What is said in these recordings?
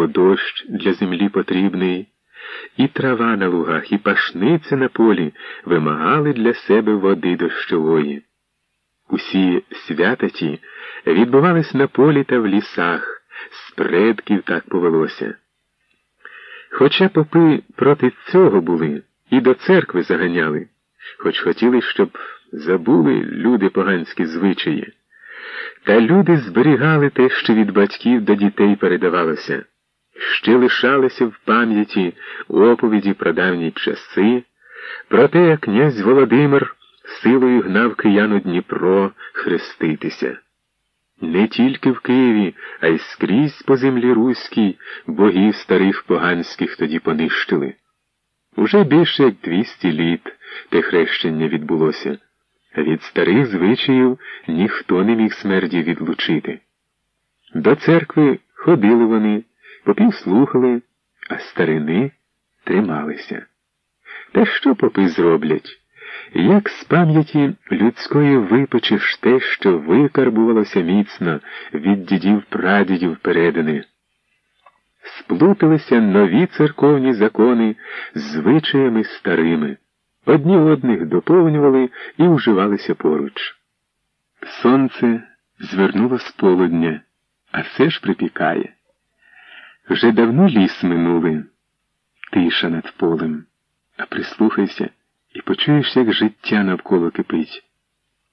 бо дощ для землі потрібний, і трава на лугах, і пашниця на полі вимагали для себе води дощової. Усі святаті відбувались на полі та в лісах, з предків так повелося. Хоча попи проти цього були і до церкви заганяли, хоч хотіли, щоб забули люди поганські звичаї. Та люди зберігали те, що від батьків до дітей передавалося, ще лишалися в пам'яті оповіді про давні часи, про те, як князь Володимир силою гнав кияну Дніпро хреститися. Не тільки в Києві, а й скрізь по землі руській богів старих поганських тоді понищили. Уже більше як двісті літ те хрещення відбулося. Від старих звичаїв ніхто не міг смерді відлучити. До церкви ходили вони, попів слухали, а старини трималися. Та що попи зроблять? Як з пам'яті людської випочиш те, що викарбувалося міцно від дідів прадідів передани? Сплуталися нові церковні закони з звичаями старими одні одних доповнювали і вживалися поруч. Сонце звернуло з полудня, а все ж припікає. Вже давно ліс минули, тиша над полем, а прислухайся і почуєш, як життя навколо кипить.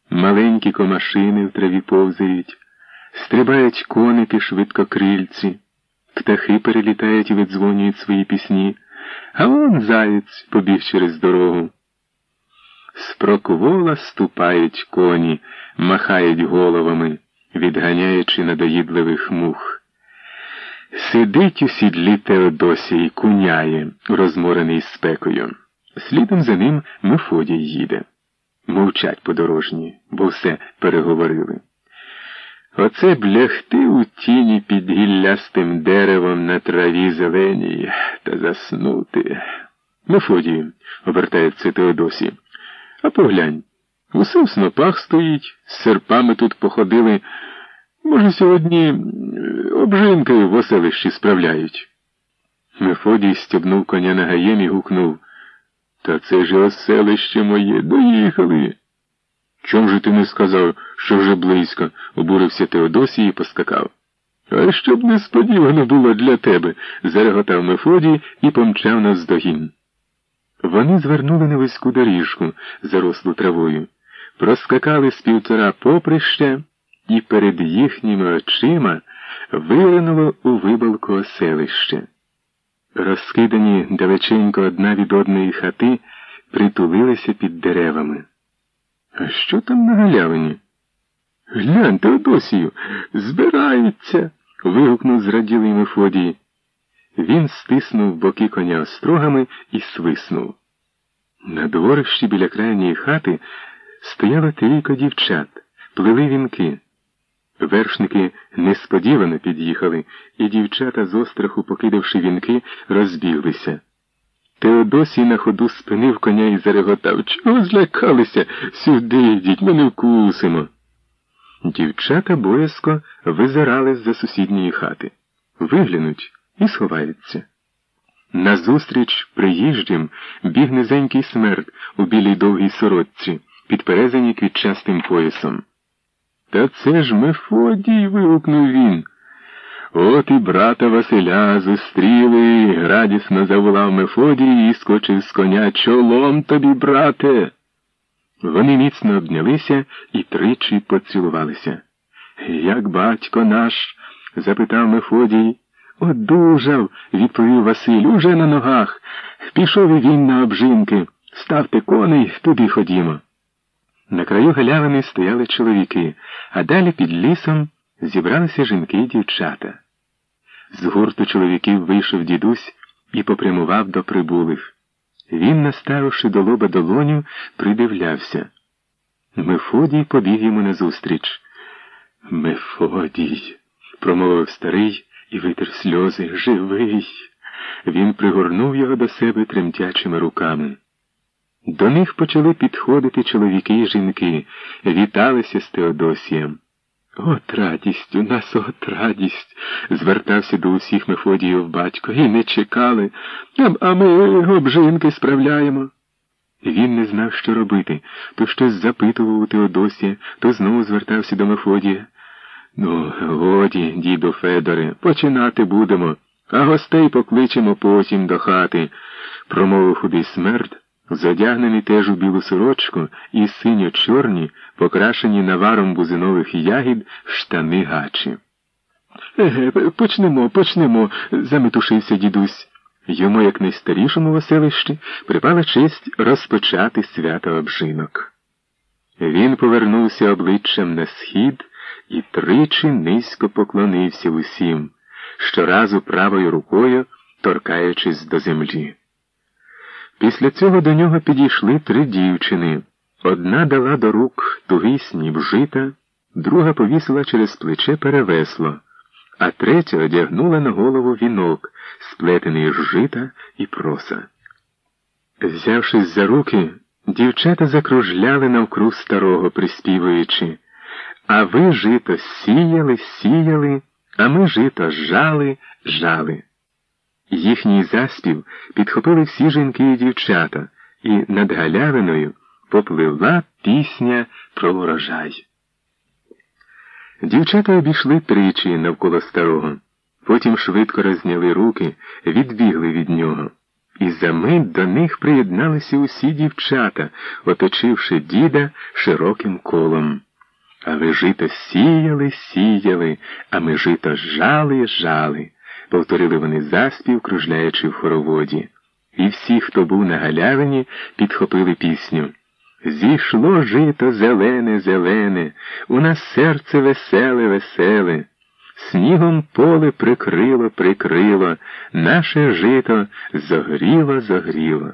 Маленькі комашини в траві повзають, стрибають коники швидкокрильці, птахи перелітають і видзвонюють свої пісні, а вон заєць побіг через дорогу. З проквола ступають коні, махають головами, відганяючи надоїдливих мух. Сидить у сідлі Теодосій куняє, розморений спекою. Слідом за ним Мефодій їде. Мовчать подорожні, бо все переговорили. Оце блягти у тіні під гіллястим деревом на траві зеленій та заснути. Мефодію, обертається Теодосій. А поглянь, усе в снопах стоїть, з серпами тут походили. Може, сьогодні обжинкою в оселищі справляють. Мефодій стібнув коня на гаєм і гукнув. Та це ж оселище моє, доїхали. Чом же ти не сказав, що вже близько, обурився Теодосій і поскакав. А щоб несподівано було для тебе, зареготав Мефодій і помчав нас здогін. Вони звернули на вузьку доріжку, зарослу травою, проскакали з півтора поприща, і перед їхніми очима виринуло у вибалку оселище. Розкидані далеченько одна від одної хати притулилися під деревами. А що там на галявині? Глянь, Теодосію, збираються. вигукнув зраділий Мефодій. Він стиснув боки коня острогами і свиснув. На дворищі біля крайньої хати стояло трійко дівчат, плели вінки. Вершники несподівано під'їхали, і дівчата, з остраху, покидавши вінки, розбіглися. Теодосій на ходу спинив коня і зареготав. Чого злякалися? Сюди йдіть, ми не вкусимо. Дівчата боязко визирали з за сусідньої хати. Виглянуть і сховаються. Назустріч приїжджим біг низенький смерть у білій довгій сорочці, підперезані квітчастим поясом. Та це ж Мефодій. вигукнув він. От і брата Василя зустріли, радісно заволав Мефодій і скочив з коня чолом тобі, брате. Вони міцно обнялися і тричі поцілувалися. Як батько наш? запитав Мефодій. Одужав, відповів Василь, уже на ногах. Пішов і він на обжинки. Ставте коней, туди ходімо. На краю галявини стояли чоловіки, а далі під лісом зібралися жінки і дівчата. З гурту чоловіків вийшов дідусь і попрямував до прибулих. Він, наставивши до лоба долоню, придивлявся. Мефодій побіг йому назустріч. Мефодій, промовив старий і витер сльози. Живий. Він пригорнув його до себе тремтячими руками. До них почали підходити чоловіки і жінки, віталися з Теодосієм. От радість, у нас от радість, звертався до усіх Мефодіїв батько, і не чекали, а ми обжинки справляємо. Він не знав, що робити, то щось запитував у Теодосія, то знову звертався до Мефодія. Ну, годі, діду Федоре, починати будемо, а гостей покличемо потім до хати, промовив худий смерть, задягнений теж у білу сорочку і синьо чорні, покрашені наваром бузинових ягід штани гачі. Еге, почнемо, почнемо, заметушився дідусь. Йому, як найстарішому веселищі, припала честь розпочати свято обжинок. Він повернувся обличчям на схід і тричі низько поклонився усім, щоразу правою рукою торкаючись до землі. Після цього до нього підійшли три дівчини. Одна дала до рук тугий сніп жита, друга повісила через плече перевесло, а третя одягнула на голову вінок, сплетений з жита і проса. Взявшись за руки, дівчата закружляли навкруг старого, приспівуючи, а ви жито сіяли, сіяли, а ми жито жали, жали. Їхній заспів підхопили всі жінки і дівчата, і над галявиною попливла пісня про урожай. Дівчата обійшли тричі навколо старого, потім швидко розняли руки, відбігли від нього. І за мить до них приєдналися усі дівчата, оточивши діда широким колом. А ви жито сіяли, сіяли, а ми жито жали, жали повторили вони заспів, кружляючи в хороводі. І всі, хто був на галявині, підхопили пісню. Зійшло жито зелене, зелене, у нас серце веселе, веселе. Снігом поле прикрило, прикрило, наше жито зогріло, зогріло.